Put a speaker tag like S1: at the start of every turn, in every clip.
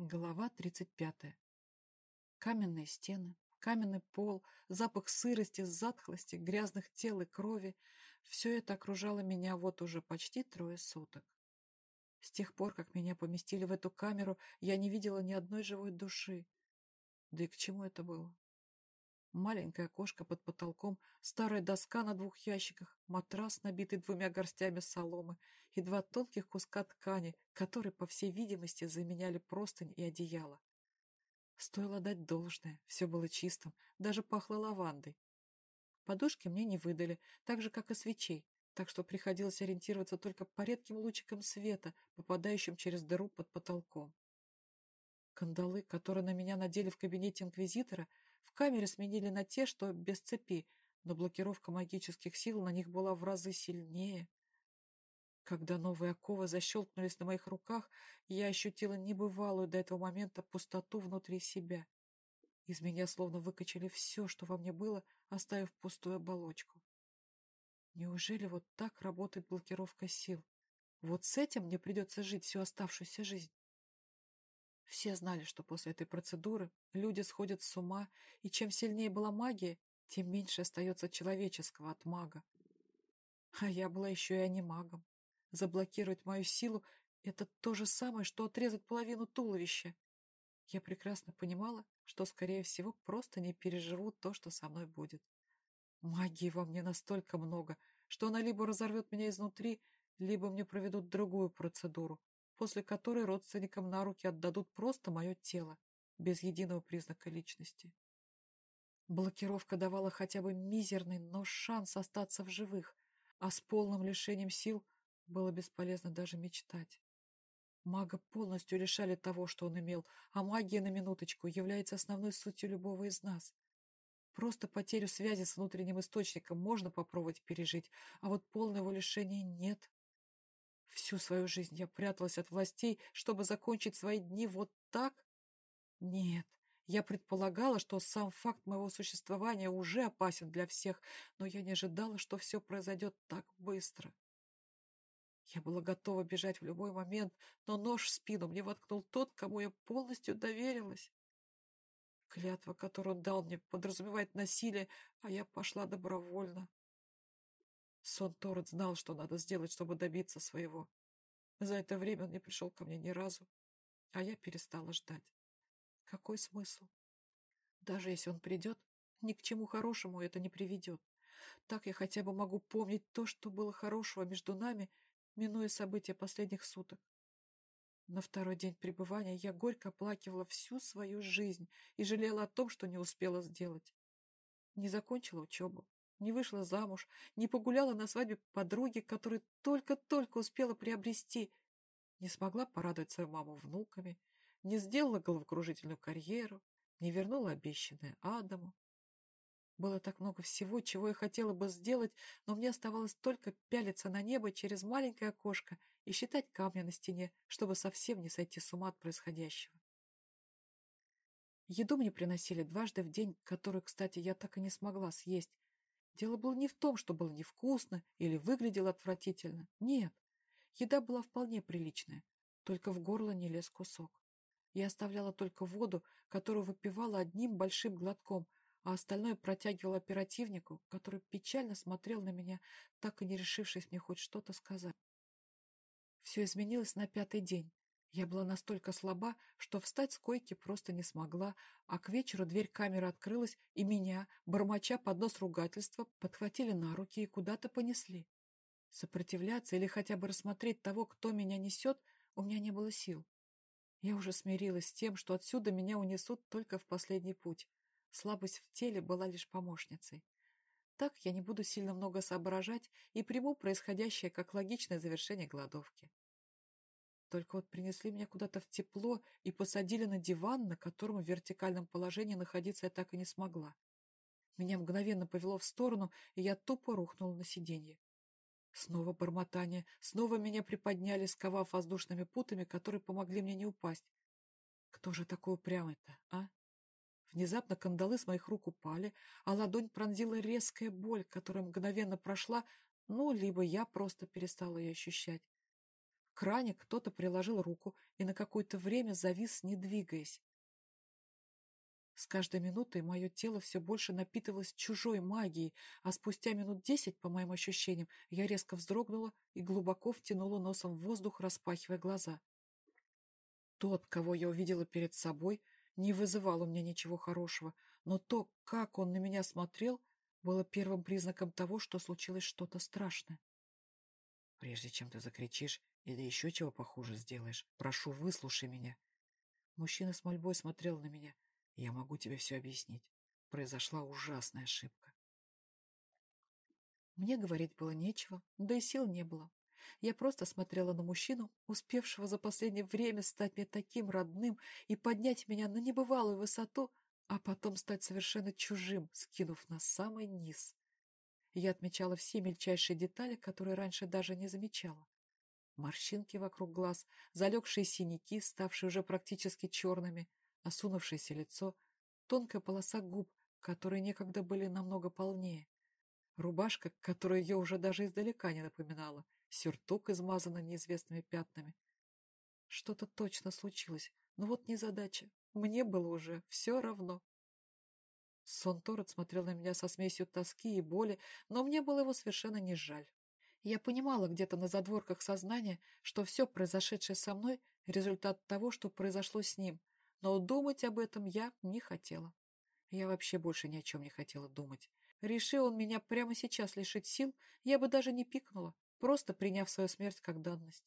S1: Глава 35. Каменные стены, каменный пол, запах сырости, затхлости, грязных тел и крови — все это окружало меня вот уже почти трое суток. С тех пор, как меня поместили в эту камеру, я не видела ни одной живой души. Да и к чему это было? Маленькое окошко под потолком, старая доска на двух ящиках, матрас, набитый двумя горстями соломы, и два тонких куска ткани, которые, по всей видимости, заменяли простынь и одеяло. Стоило дать должное, все было чистым, даже пахло лавандой. Подушки мне не выдали, так же, как и свечей, так что приходилось ориентироваться только по редким лучикам света, попадающим через дыру под потолком. Кандалы, которые на меня надели в кабинете инквизитора, в камере сменили на те, что без цепи, но блокировка магических сил на них была в разы сильнее. Когда новые оковы защелкнулись на моих руках, я ощутила небывалую до этого момента пустоту внутри себя. Из меня словно выкачали все, что во мне было, оставив пустую оболочку. Неужели вот так работает блокировка сил? Вот с этим мне придется жить всю оставшуюся жизнь. Все знали, что после этой процедуры люди сходят с ума, и чем сильнее была магия, тем меньше остается человеческого от мага. А я была еще и анимагом. Заблокировать мою силу — это то же самое, что отрезать половину туловища. Я прекрасно понимала, что, скорее всего, просто не переживу то, что со мной будет. Магии во мне настолько много, что она либо разорвет меня изнутри, либо мне проведут другую процедуру, после которой родственникам на руки отдадут просто мое тело, без единого признака личности. Блокировка давала хотя бы мизерный, но шанс остаться в живых, а с полным лишением сил было бесполезно даже мечтать. Мага полностью лишали того, что он имел, а магия, на минуточку, является основной сутью любого из нас. Просто потерю связи с внутренним источником можно попробовать пережить, а вот полное его лишение нет. Всю свою жизнь я пряталась от властей, чтобы закончить свои дни вот так? Нет, я предполагала, что сам факт моего существования уже опасен для всех, но я не ожидала, что все произойдет так быстро. Я была готова бежать в любой момент, но нож в спину мне воткнул тот, кому я полностью доверилась. Клятва, которую он дал мне, подразумевает насилие, а я пошла добровольно. Сон Торет знал, что надо сделать, чтобы добиться своего. За это время он не пришел ко мне ни разу, а я перестала ждать. Какой смысл? Даже если он придет, ни к чему хорошему это не приведет. Так я хотя бы могу помнить то, что было хорошего между нами, минуя события последних суток. На второй день пребывания я горько оплакивала всю свою жизнь и жалела о том, что не успела сделать. Не закончила учебу, не вышла замуж, не погуляла на свадьбе подруги, которую только-только успела приобрести, не смогла порадовать свою маму внуками, не сделала головокружительную карьеру, не вернула обещанное Адаму. Было так много всего, чего я хотела бы сделать, но мне оставалось только пялиться на небо через маленькое окошко и считать камни на стене, чтобы совсем не сойти с ума от происходящего. Еду мне приносили дважды в день, которую, кстати, я так и не смогла съесть. Дело было не в том, что было невкусно или выглядело отвратительно. Нет, еда была вполне приличная, только в горло не лез кусок. Я оставляла только воду, которую выпивала одним большим глотком, а остальное протягивала оперативнику, который печально смотрел на меня, так и не решившись мне хоть что-то сказать. Все изменилось на пятый день. Я была настолько слаба, что встать с койки просто не смогла, а к вечеру дверь камеры открылась, и меня, бормоча под нос ругательства, подхватили на руки и куда-то понесли. Сопротивляться или хотя бы рассмотреть того, кто меня несет, у меня не было сил. Я уже смирилась с тем, что отсюда меня унесут только в последний путь. Слабость в теле была лишь помощницей. Так я не буду сильно много соображать и приму происходящее как логичное завершение голодовки. Только вот принесли меня куда-то в тепло и посадили на диван, на котором в вертикальном положении находиться я так и не смогла. Меня мгновенно повело в сторону, и я тупо рухнула на сиденье. Снова бормотание, снова меня приподняли, сковав воздушными путами, которые помогли мне не упасть. Кто же такой упрямый-то, а? Внезапно кандалы с моих рук упали, а ладонь пронзила резкая боль, которая мгновенно прошла, ну, либо я просто перестала ее ощущать. Кране кто-то приложил руку и на какое-то время завис, не двигаясь. С каждой минутой мое тело все больше напитывалось чужой магией, а спустя минут десять, по моим ощущениям, я резко вздрогнула и глубоко втянула носом в воздух, распахивая глаза. Тот, кого я увидела перед собой, не вызывал у меня ничего хорошего, но то, как он на меня смотрел, было первым признаком того, что случилось что-то страшное. «Прежде чем ты закричишь или еще чего похуже сделаешь, прошу, выслушай меня». Мужчина с мольбой смотрел на меня — я могу тебе все объяснить. Произошла ужасная ошибка. Мне говорить было нечего, да и сил не было. Я просто смотрела на мужчину, успевшего за последнее время стать мне таким родным и поднять меня на небывалую высоту, а потом стать совершенно чужим, скинув на самый низ. Я отмечала все мельчайшие детали, которые раньше даже не замечала. Морщинки вокруг глаз, залегшие синяки, ставшие уже практически черными, осунувшееся лицо, тонкая полоса губ, которые некогда были намного полнее, рубашка, которая ее уже даже издалека не напоминала, сюртук, измазанный неизвестными пятнами. Что-то точно случилось, но вот незадача. Мне было уже все равно. Сон Торет смотрел на меня со смесью тоски и боли, но мне было его совершенно не жаль. Я понимала где-то на задворках сознания, что все произошедшее со мной — результат того, что произошло с ним, но думать об этом я не хотела. Я вообще больше ни о чем не хотела думать. Решил он меня прямо сейчас лишить сил, я бы даже не пикнула, просто приняв свою смерть как данность.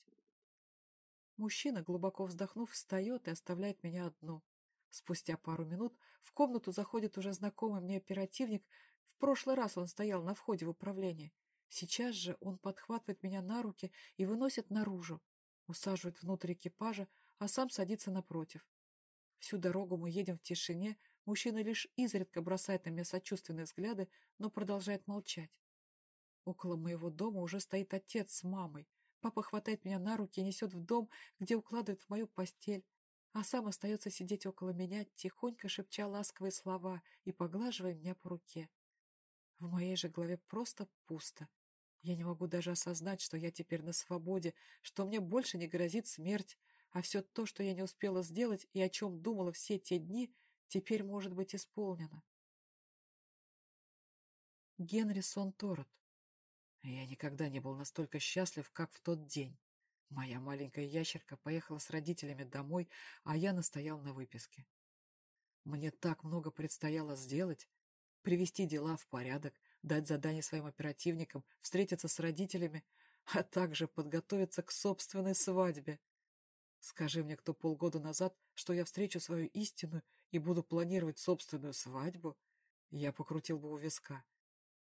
S1: Мужчина, глубоко вздохнув, встает и оставляет меня одну. Спустя пару минут в комнату заходит уже знакомый мне оперативник. В прошлый раз он стоял на входе в управление. Сейчас же он подхватывает меня на руки и выносит наружу, усаживает внутрь экипажа, а сам садится напротив. Всю дорогу мы едем в тишине, мужчина лишь изредка бросает на меня сочувственные взгляды, но продолжает молчать. Около моего дома уже стоит отец с мамой. Папа хватает меня на руки и несет в дом, где укладывает в мою постель, а сам остается сидеть около меня, тихонько шепча ласковые слова и поглаживая меня по руке. В моей же голове просто пусто. Я не могу даже осознать, что я теперь на свободе, что мне больше не грозит смерть, а все то, что я не успела сделать и о чем думала все те дни, теперь может быть исполнено. Генри Сон Торот. Я никогда не был настолько счастлив, как в тот день. Моя маленькая ящерка поехала с родителями домой, а я настоял на выписке. Мне так много предстояло сделать. Привести дела в порядок, дать задание своим оперативникам, встретиться с родителями, а также подготовиться к собственной свадьбе. Скажи мне кто полгода назад, что я встречу свою истину и буду планировать собственную свадьбу, я покрутил бы у виска.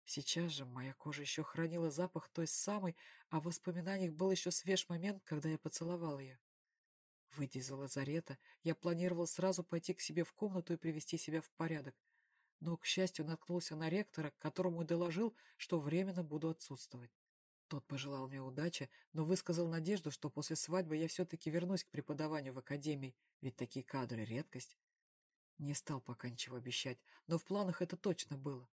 S1: Сейчас же моя кожа еще хранила запах той самой, а в воспоминаниях был еще свеж момент, когда я поцеловал ее. Выйдя из лазарета, я планировал сразу пойти к себе в комнату и привести себя в порядок, но, к счастью, наткнулся на ректора, которому доложил, что временно буду отсутствовать. Тот пожелал мне удачи, но высказал надежду, что после свадьбы я все-таки вернусь к преподаванию в академии, ведь такие кадры — редкость. Не стал пока ничего обещать, но в планах это точно было.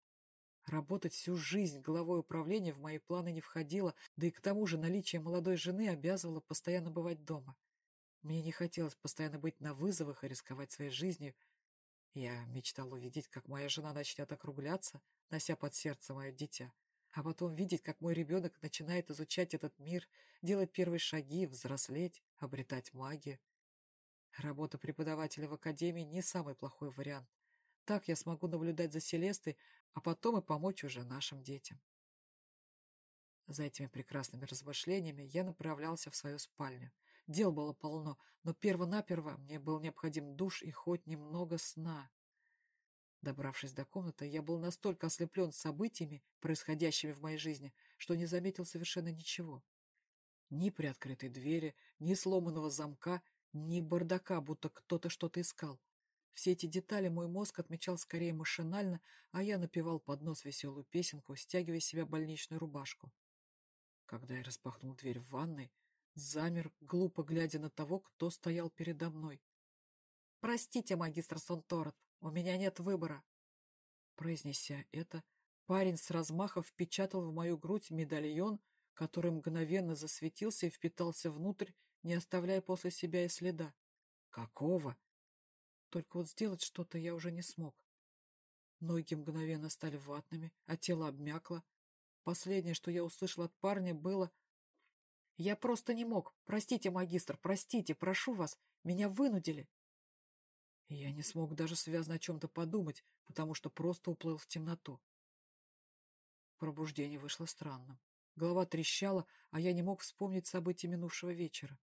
S1: Работать всю жизнь главой управления в мои планы не входило, да и к тому же наличие молодой жены обязывало постоянно бывать дома. Мне не хотелось постоянно быть на вызовах и рисковать своей жизнью. Я мечтал увидеть, как моя жена начнет округляться, нося под сердце мое дитя а потом видеть, как мой ребенок начинает изучать этот мир, делать первые шаги, взрослеть, обретать магию. Работа преподавателя в академии не самый плохой вариант. Так я смогу наблюдать за Селестой, а потом и помочь уже нашим детям. За этими прекрасными размышлениями я направлялся в свою спальню. Дел было полно, но перво-наперво мне был необходим душ и хоть немного сна. Добравшись до комнаты, я был настолько ослеплен событиями, происходящими в моей жизни, что не заметил совершенно ничего. Ни приоткрытой двери, ни сломанного замка, ни бардака, будто кто-то что-то искал. Все эти детали мой мозг отмечал скорее машинально, а я напевал под нос веселую песенку, стягивая себя больничную рубашку. Когда я распахнул дверь в ванной, замер, глупо глядя на того, кто стоял передо мной. «Простите, магистр Сонторот, у меня нет выбора». Произнеся это, парень с размаха впечатал в мою грудь медальон, который мгновенно засветился и впитался внутрь, не оставляя после себя и следа. Какого? Только вот сделать что-то я уже не смог. Ноги мгновенно стали ватными, а тело обмякло. Последнее, что я услышал от парня, было «Я просто не мог. Простите, магистр, простите, прошу вас. Меня вынудили». Я не смог даже связно о чем-то подумать, потому что просто уплыл в темноту. Пробуждение вышло странным. Голова трещала, а я не мог вспомнить события минувшего вечера.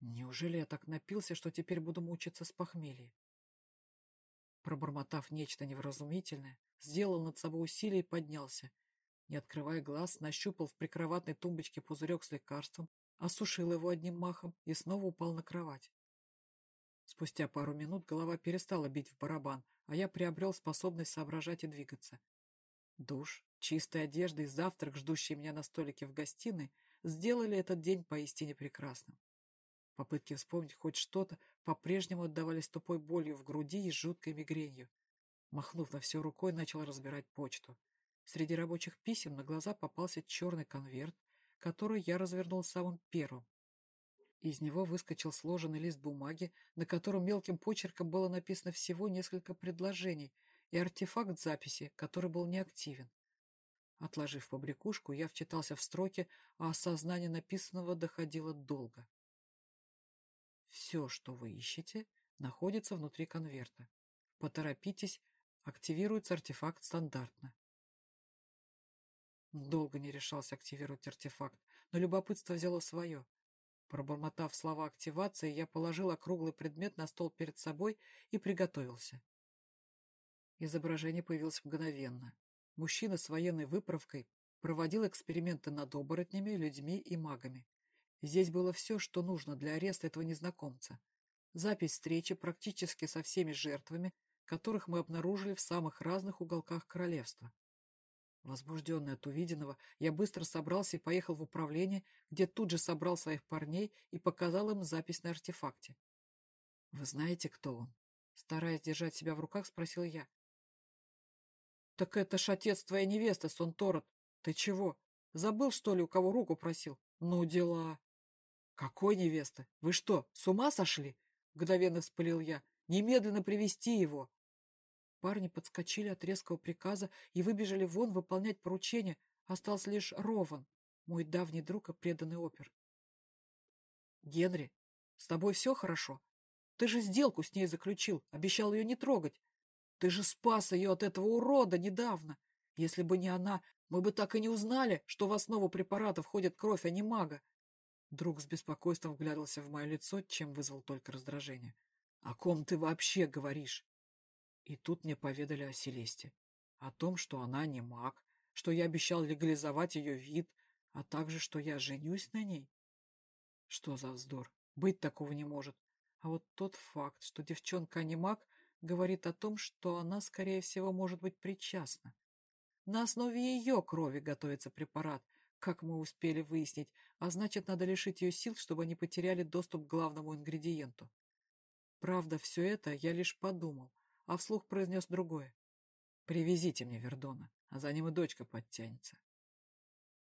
S1: Неужели я так напился, что теперь буду мучиться с похмелья? Пробормотав нечто невразумительное, сделал над собой усилие и поднялся. Не открывая глаз, нащупал в прикроватной тумбочке пузырек с лекарством, осушил его одним махом и снова упал на кровать. Спустя пару минут голова перестала бить в барабан, а я приобрел способность соображать и двигаться. Душ, чистая одежда и завтрак, ждущие меня на столике в гостиной, сделали этот день поистине прекрасным. Попытки вспомнить хоть что-то по-прежнему отдавались тупой болью в груди и жуткой мигренью. Махнув на все рукой, начал разбирать почту. Среди рабочих писем на глаза попался черный конверт, который я развернул самым первым. Из него выскочил сложенный лист бумаги, на котором мелким почерком было написано всего несколько предложений и артефакт записи, который был неактивен. Отложив побрякушку, я вчитался в строки, а осознание написанного доходило долго. Все, что вы ищете, находится внутри конверта. Поторопитесь, активируется артефакт стандартно. Долго не решался активировать артефакт, но любопытство взяло свое. Пробормотав слова активации, я положил округлый предмет на стол перед собой и приготовился. Изображение появилось мгновенно. Мужчина с военной выправкой проводил эксперименты над оборотнями, людьми и магами. Здесь было все, что нужно для ареста этого незнакомца. Запись встречи практически со всеми жертвами, которых мы обнаружили в самых разных уголках королевства. Возбужденный от увиденного, я быстро собрался и поехал в управление, где тут же собрал своих парней и показал им запись на артефакте. «Вы знаете, кто он?» Стараясь держать себя в руках, спросил я. «Так это ж отец твоей невесты, Сонторот. Ты чего? Забыл, что ли, у кого руку просил? Ну, дела!» «Какой невесты? Вы что, с ума сошли?» — мгновенно вспылил я. «Немедленно привести его!» Парни подскочили от резкого приказа и выбежали вон выполнять поручение. Остался лишь Рован, мой давний друг и преданный опер. «Генри, с тобой все хорошо? Ты же сделку с ней заключил, обещал ее не трогать. Ты же спас ее от этого урода недавно. Если бы не она, мы бы так и не узнали, что в основу препарата входит кровь, а не мага. Друг с беспокойством вглядывался в мое лицо, чем вызвал только раздражение. «О ком ты вообще говоришь?» И тут мне поведали о Селесте. О том, что она не маг, что я обещал легализовать ее вид, а также, что я женюсь на ней. Что за вздор? Быть такого не может. А вот тот факт, что девчонка не маг, говорит о том, что она, скорее всего, может быть причастна. На основе ее крови готовится препарат, как мы успели выяснить, а значит, надо лишить ее сил, чтобы они потеряли доступ к главному ингредиенту. Правда, все это я лишь подумал, а вслух произнес другое. «Привезите мне Вердона, а за ним и дочка подтянется».